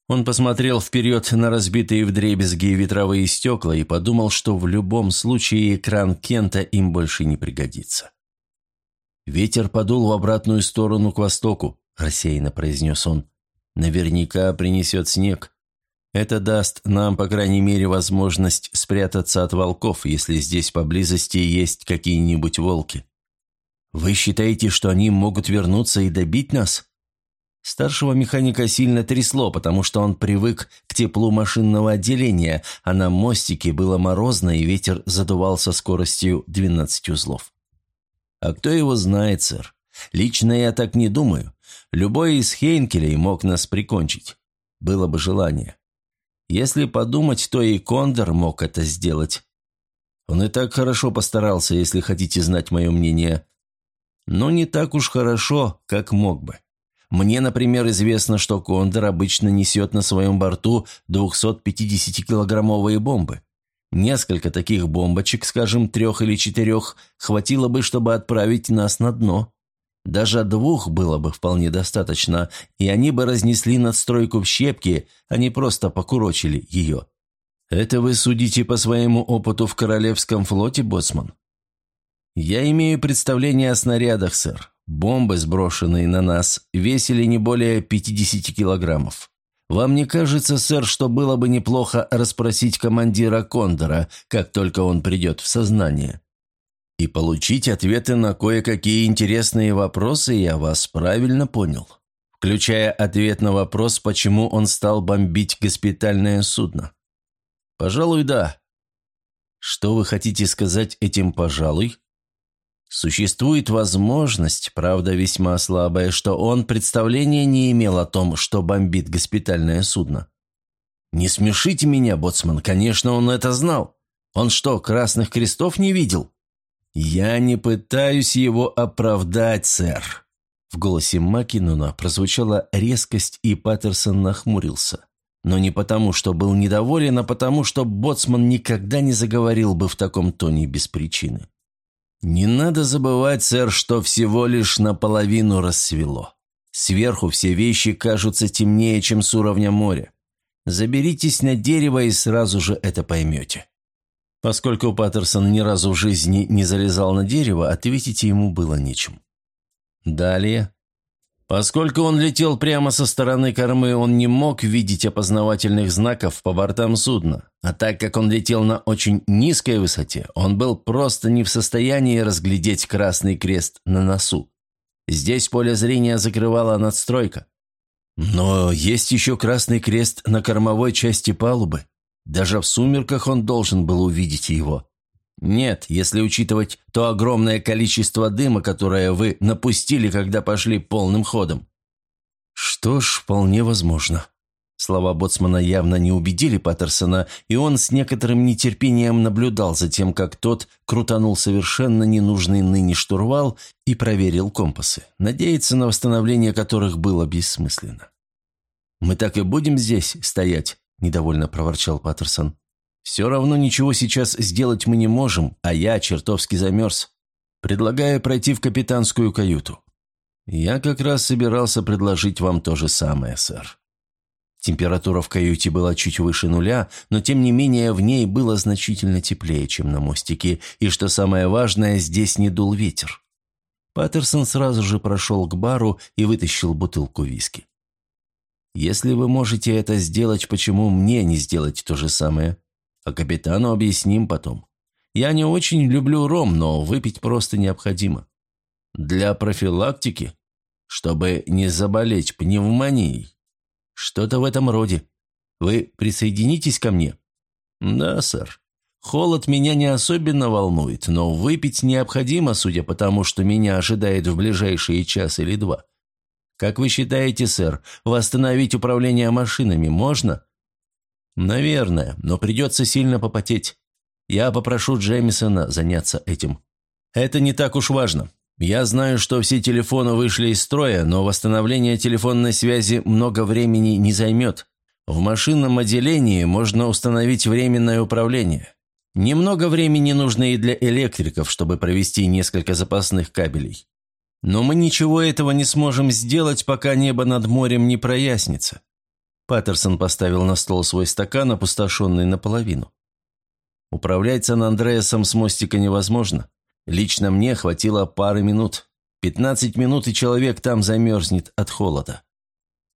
Он посмотрел вперед на разбитые вдребезги ветровые стекла и подумал, что в любом случае экран Кента им больше не пригодится. «Ветер подул в обратную сторону к востоку», – рассеянно произнес он. Наверняка принесет снег. Это даст нам, по крайней мере, возможность спрятаться от волков, если здесь поблизости есть какие-нибудь волки. Вы считаете, что они могут вернуться и добить нас? Старшего механика сильно трясло, потому что он привык к теплу машинного отделения, а на мостике было морозно, и ветер задувал со скоростью 12 узлов. А кто его знает, сэр? Лично я так не думаю. Любой из Хейнкелей мог нас прикончить. Было бы желание. Если подумать, то и Кондор мог это сделать. Он и так хорошо постарался, если хотите знать мое мнение. Но не так уж хорошо, как мог бы. Мне, например, известно, что Кондор обычно несет на своем борту 250-килограммовые бомбы. Несколько таких бомбочек, скажем, трех или четырех, хватило бы, чтобы отправить нас на дно. Даже двух было бы вполне достаточно, и они бы разнесли надстройку в щепки, а не просто покурочили ее. Это вы судите по своему опыту в Королевском флоте, боцман? Я имею представление о снарядах, сэр. Бомбы, сброшенные на нас, весили не более 50 килограммов. Вам не кажется, сэр, что было бы неплохо расспросить командира Кондора, как только он придет в сознание? И получить ответы на кое-какие интересные вопросы, я вас правильно понял. Включая ответ на вопрос, почему он стал бомбить госпитальное судно. Пожалуй, да. Что вы хотите сказать этим «пожалуй»? Существует возможность, правда весьма слабая, что он представления не имел о том, что бомбит госпитальное судно. «Не смешите меня, боцман, конечно, он это знал. Он что, красных крестов не видел?» «Я не пытаюсь его оправдать, сэр». В голосе Макинона прозвучала резкость, и Паттерсон нахмурился. Но не потому, что был недоволен, а потому, что боцман никогда не заговорил бы в таком тоне без причины. «Не надо забывать, сэр, что всего лишь наполовину рассвело. Сверху все вещи кажутся темнее, чем с уровня моря. Заберитесь на дерево и сразу же это поймете». Поскольку Паттерсон ни разу в жизни не залезал на дерево, ответить ему было нечем. Далее Поскольку он летел прямо со стороны кормы, он не мог видеть опознавательных знаков по бортам судна, а так как он летел на очень низкой высоте, он был просто не в состоянии разглядеть красный крест на носу. Здесь поле зрения закрывала надстройка. Но есть еще красный крест на кормовой части палубы. Даже в сумерках он должен был увидеть его. Нет, если учитывать то огромное количество дыма, которое вы напустили, когда пошли полным ходом. Что ж, вполне возможно. Слова боцмана явно не убедили Паттерсона, и он с некоторым нетерпением наблюдал за тем, как тот крутанул совершенно ненужный ныне штурвал и проверил компасы, надеяться на восстановление которых было бессмысленно. «Мы так и будем здесь стоять», – недовольно проворчал Паттерсон. «Все равно ничего сейчас сделать мы не можем, а я чертовски замерз. Предлагаю пройти в капитанскую каюту». «Я как раз собирался предложить вам то же самое, сэр». Температура в каюте была чуть выше нуля, но тем не менее в ней было значительно теплее, чем на мостике, и, что самое важное, здесь не дул ветер. Паттерсон сразу же прошел к бару и вытащил бутылку виски. «Если вы можете это сделать, почему мне не сделать то же самое?» А капитану объясним потом. Я не очень люблю ром, но выпить просто необходимо. Для профилактики? Чтобы не заболеть пневмонией. Что-то в этом роде. Вы присоединитесь ко мне? Да, сэр. Холод меня не особенно волнует, но выпить необходимо, судя по тому, что меня ожидает в ближайшие час или два. Как вы считаете, сэр, восстановить управление машинами можно? «Наверное, но придется сильно попотеть. Я попрошу Джеймисона заняться этим. Это не так уж важно. Я знаю, что все телефоны вышли из строя, но восстановление телефонной связи много времени не займет. В машинном отделении можно установить временное управление. Немного времени нужно и для электриков, чтобы провести несколько запасных кабелей. Но мы ничего этого не сможем сделать, пока небо над морем не прояснится. Паттерсон поставил на стол свой стакан, опустошенный наполовину. Управлять Сан-Андреасом с мостика невозможно. Лично мне хватило пары минут. Пятнадцать минут, и человек там замерзнет от холода.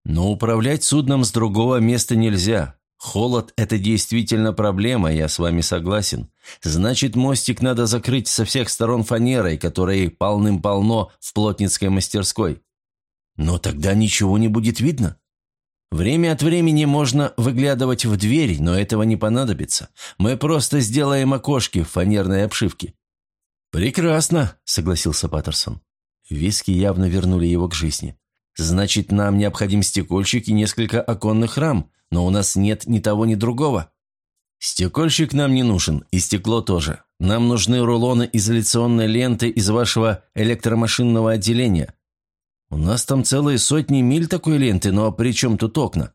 Но управлять судном с другого места нельзя. Холод – это действительно проблема, я с вами согласен. Значит, мостик надо закрыть со всех сторон фанерой, которой полным-полно в плотницкой мастерской. Но тогда ничего не будет видно. Время от времени можно выглядывать в дверь, но этого не понадобится. Мы просто сделаем окошки в фанерной обшивке». «Прекрасно», — согласился Паттерсон. Виски явно вернули его к жизни. «Значит, нам необходим стекольщик и несколько оконных рам, но у нас нет ни того, ни другого». «Стекольщик нам не нужен, и стекло тоже. Нам нужны рулоны изоляционной ленты из вашего электромашинного отделения. У нас там целые сотни миль такой ленты, но при чем тут окна?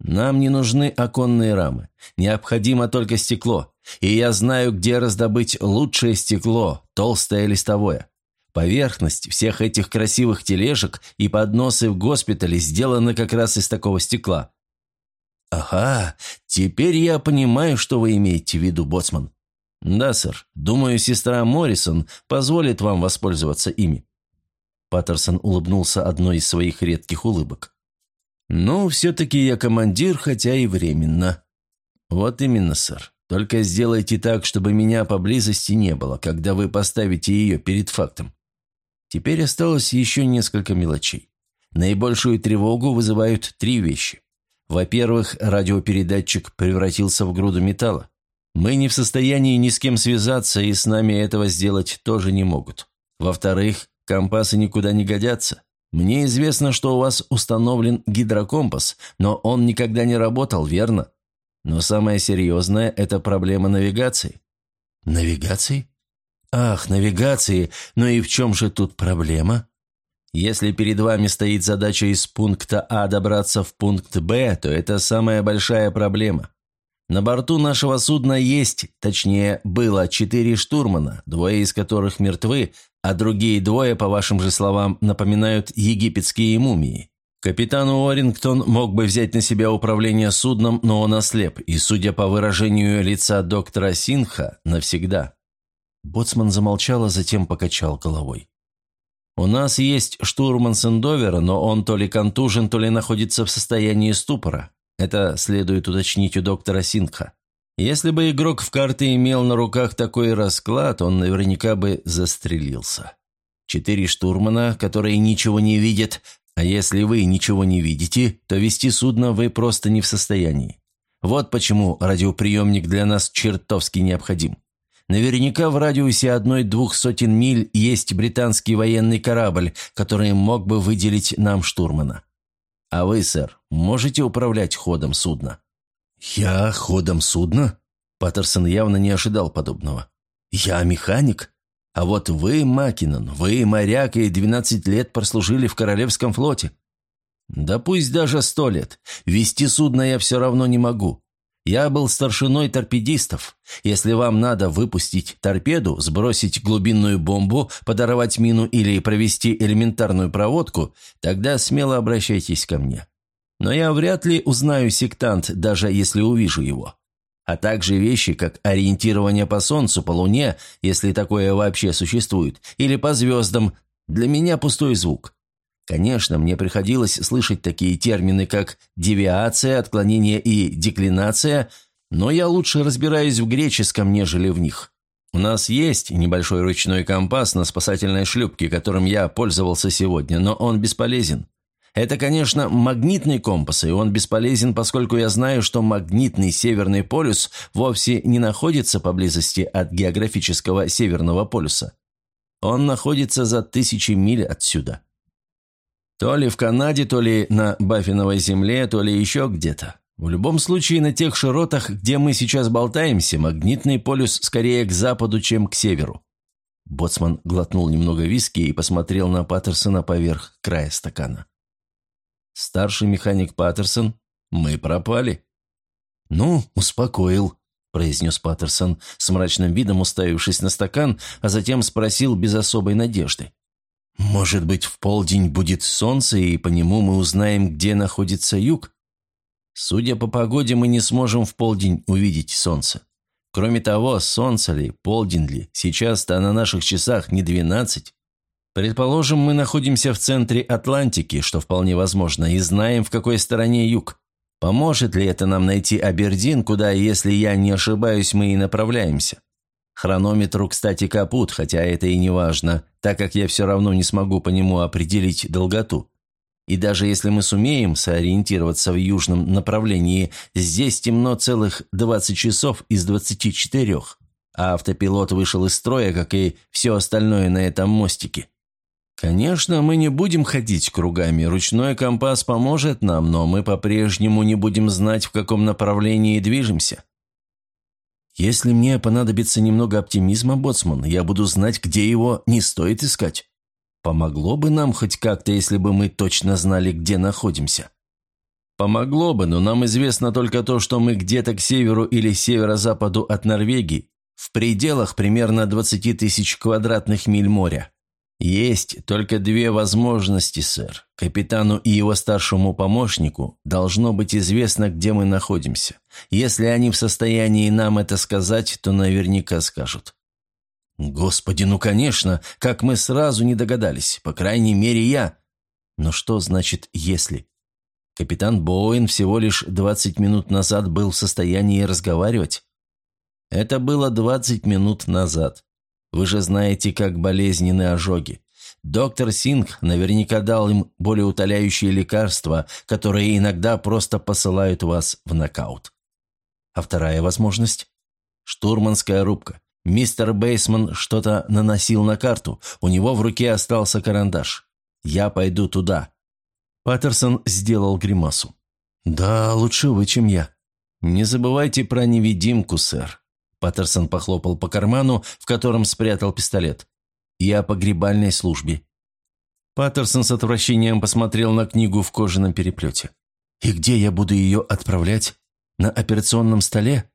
Нам не нужны оконные рамы. Необходимо только стекло. И я знаю, где раздобыть лучшее стекло, толстое листовое. Поверхность всех этих красивых тележек и подносы в госпитале сделаны как раз из такого стекла». «Ага, теперь я понимаю, что вы имеете в виду, боцман». «Да, сэр. Думаю, сестра Моррисон позволит вам воспользоваться ими». Паттерсон улыбнулся одной из своих редких улыбок. «Ну, все-таки я командир, хотя и временно». «Вот именно, сэр. Только сделайте так, чтобы меня поблизости не было, когда вы поставите ее перед фактом. Теперь осталось еще несколько мелочей. Наибольшую тревогу вызывают три вещи. Во-первых, радиопередатчик превратился в груду металла. Мы не в состоянии ни с кем связаться, и с нами этого сделать тоже не могут. Во-вторых, компасы никуда не годятся. Мне известно, что у вас установлен гидрокомпас, но он никогда не работал, верно? Но самое серьезное – это проблема навигации». «Навигации? Ах, навигации! Но и в чем же тут проблема?» Если перед вами стоит задача из пункта А добраться в пункт Б, то это самая большая проблема. На борту нашего судна есть, точнее, было четыре штурмана, двое из которых мертвы, а другие двое, по вашим же словам, напоминают египетские мумии. Капитан Уоррингтон мог бы взять на себя управление судном, но он ослеп, и, судя по выражению лица доктора Синха, навсегда. Боцман замолчал, а затем покачал головой. «У нас есть штурман Сендовера, но он то ли контужен, то ли находится в состоянии ступора. Это следует уточнить у доктора Синха. Если бы игрок в карты имел на руках такой расклад, он наверняка бы застрелился. Четыре штурмана, которые ничего не видят, а если вы ничего не видите, то вести судно вы просто не в состоянии. Вот почему радиоприемник для нас чертовски необходим. Наверняка в радиусе одной-двух сотен миль есть британский военный корабль, который мог бы выделить нам штурмана. А вы, сэр, можете управлять ходом судна?» «Я ходом судна?» Паттерсон явно не ожидал подобного. «Я механик?» А вот вы, Макинон, вы моряк и 12 лет прослужили в Королевском флоте. Да пусть даже сто лет. Вести судно я все равно не могу. Я был старшиной торпедистов. Если вам надо выпустить торпеду, сбросить глубинную бомбу, подорвать мину или провести элементарную проводку, тогда смело обращайтесь ко мне. Но я вряд ли узнаю сектант, даже если увижу его а также вещи, как ориентирование по Солнцу, по Луне, если такое вообще существует, или по звездам, для меня пустой звук. Конечно, мне приходилось слышать такие термины, как девиация, отклонение и деклинация, но я лучше разбираюсь в греческом, нежели в них. У нас есть небольшой ручной компас на спасательной шлюпке, которым я пользовался сегодня, но он бесполезен. Это, конечно, магнитный компас, и он бесполезен, поскольку я знаю, что магнитный Северный полюс вовсе не находится поблизости от географического Северного полюса. Он находится за тысячи миль отсюда. То ли в Канаде, то ли на Баффиновой земле, то ли еще где-то. В любом случае, на тех широтах, где мы сейчас болтаемся, магнитный полюс скорее к западу, чем к северу. Боцман глотнул немного виски и посмотрел на Паттерсона поверх края стакана. Старший механик Паттерсон, мы пропали». «Ну, успокоил», – произнес Паттерсон, с мрачным видом уставившись на стакан, а затем спросил без особой надежды. «Может быть, в полдень будет солнце, и по нему мы узнаем, где находится юг?» «Судя по погоде, мы не сможем в полдень увидеть солнце. Кроме того, солнце ли, полдень ли, сейчас-то на наших часах не двенадцать. Предположим, мы находимся в центре Атлантики, что вполне возможно, и знаем, в какой стороне юг. Поможет ли это нам найти Абердин, куда, если я не ошибаюсь, мы и направляемся? Хронометру, кстати, капут, хотя это и не важно, так как я все равно не смогу по нему определить долготу. И даже если мы сумеем сориентироваться в южном направлении, здесь темно целых 20 часов из 24, а автопилот вышел из строя, как и все остальное на этом мостике. Конечно, мы не будем ходить кругами, ручной компас поможет нам, но мы по-прежнему не будем знать, в каком направлении движемся. Если мне понадобится немного оптимизма, Боцман, я буду знать, где его не стоит искать. Помогло бы нам хоть как-то, если бы мы точно знали, где находимся. Помогло бы, но нам известно только то, что мы где-то к северу или северо-западу от Норвегии, в пределах примерно 20 тысяч квадратных миль моря. «Есть только две возможности, сэр. Капитану и его старшему помощнику должно быть известно, где мы находимся. Если они в состоянии нам это сказать, то наверняка скажут». «Господи, ну конечно, как мы сразу не догадались, по крайней мере я». «Но что значит «если»?» Капитан Боуэн всего лишь 20 минут назад был в состоянии разговаривать. Это было 20 минут назад. Вы же знаете, как болезненны ожоги. Доктор Сингх наверняка дал им болеутоляющие лекарства, которые иногда просто посылают вас в нокаут. А вторая возможность? Штурманская рубка. Мистер Бейсман что-то наносил на карту, у него в руке остался карандаш. Я пойду туда. Паттерсон сделал гримасу. «Да, лучше вы, чем я. Не забывайте про невидимку, сэр. Паттерсон похлопал по карману, в котором спрятал пистолет. «Я по грибальной службе». Паттерсон с отвращением посмотрел на книгу в кожаном переплете. «И где я буду ее отправлять? На операционном столе?»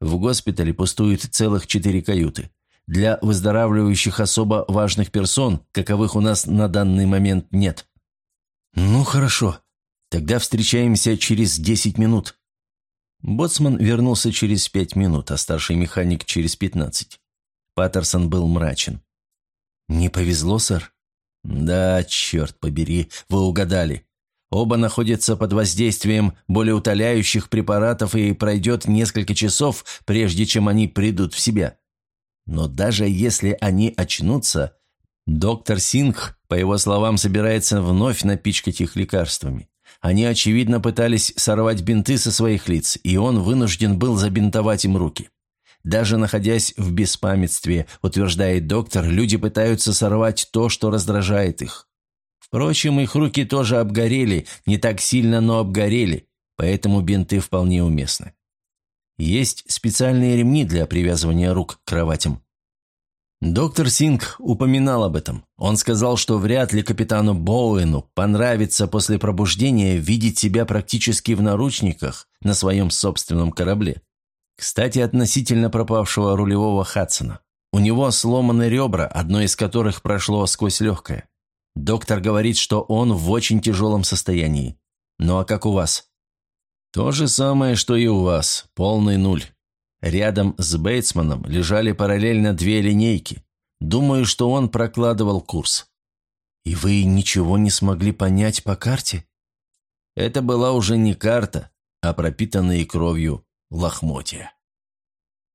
В госпитале пустуют целых четыре каюты. Для выздоравливающих особо важных персон, каковых у нас на данный момент нет. «Ну, хорошо. Тогда встречаемся через десять минут. Боцман вернулся через пять минут, а старший механик через пятнадцать. Паттерсон был мрачен. «Не повезло, сэр?» «Да, черт побери, вы угадали. Оба находятся под воздействием болеутоляющих препаратов, и пройдет несколько часов, прежде чем они придут в себя. Но даже если они очнутся, доктор Сингх, по его словам, собирается вновь напичкать их лекарствами. Они, очевидно, пытались сорвать бинты со своих лиц, и он вынужден был забинтовать им руки. Даже находясь в беспамятстве, утверждает доктор, люди пытаются сорвать то, что раздражает их. Впрочем, их руки тоже обгорели, не так сильно, но обгорели, поэтому бинты вполне уместны. Есть специальные ремни для привязывания рук к кроватям. Доктор Синг упоминал об этом. Он сказал, что вряд ли капитану Боуэну понравится после пробуждения видеть себя практически в наручниках на своем собственном корабле. Кстати, относительно пропавшего рулевого Хадсона. У него сломаны ребра, одно из которых прошло сквозь легкое. Доктор говорит, что он в очень тяжелом состоянии. Ну а как у вас? То же самое, что и у вас. Полный нуль. Рядом с Бейтсманом лежали параллельно две линейки. Думаю, что он прокладывал курс. И вы ничего не смогли понять по карте? Это была уже не карта, а пропитанные кровью лохмотья.